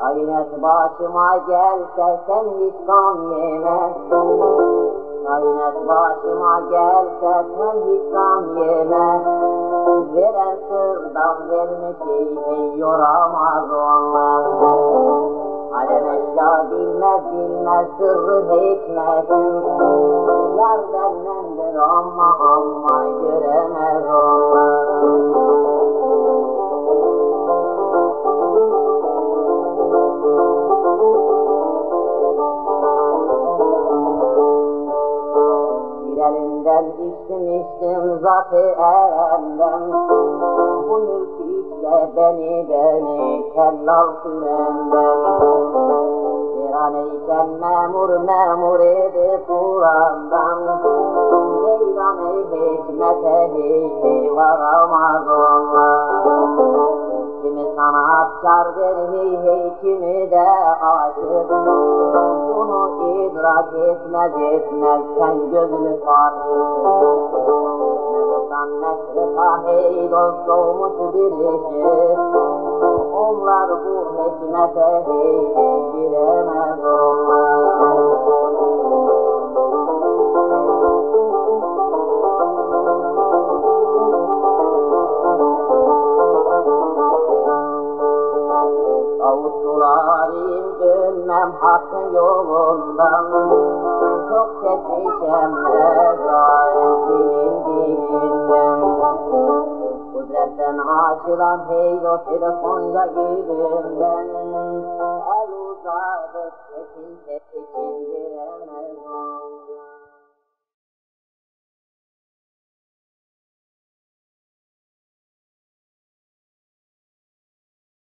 Kaynet başıma gelse sen hiç gam yeme Kaynet başıma gelse sen hiç gam yeme Veren sırdan vermiş iyi yoramaz onlar. Alem eşya bilmez bilmez sırrı hikmetin Yar bendendir ama ama göremez onlar. Bir elinden içtim içtim zatı erenden Bu mülk işte beni beni kellal sürenden aneyken memur memur idi Kur'an'dan Meydan-ı hikmete hiç varamaz onlar. Kimi sanatkar hey kimi de aşık. Bunu idrak etmez etmez sen gözünü farkısın Mevzudan meşrika hey dost doğmuş bir ışık Onlar bu hikmete hey hey giremez onlar Avuçlarım dönmem hakkın yolundan. Çok çekmişem Kudretten açılan heylo telefonca yüzünden El uzadı tekin tekin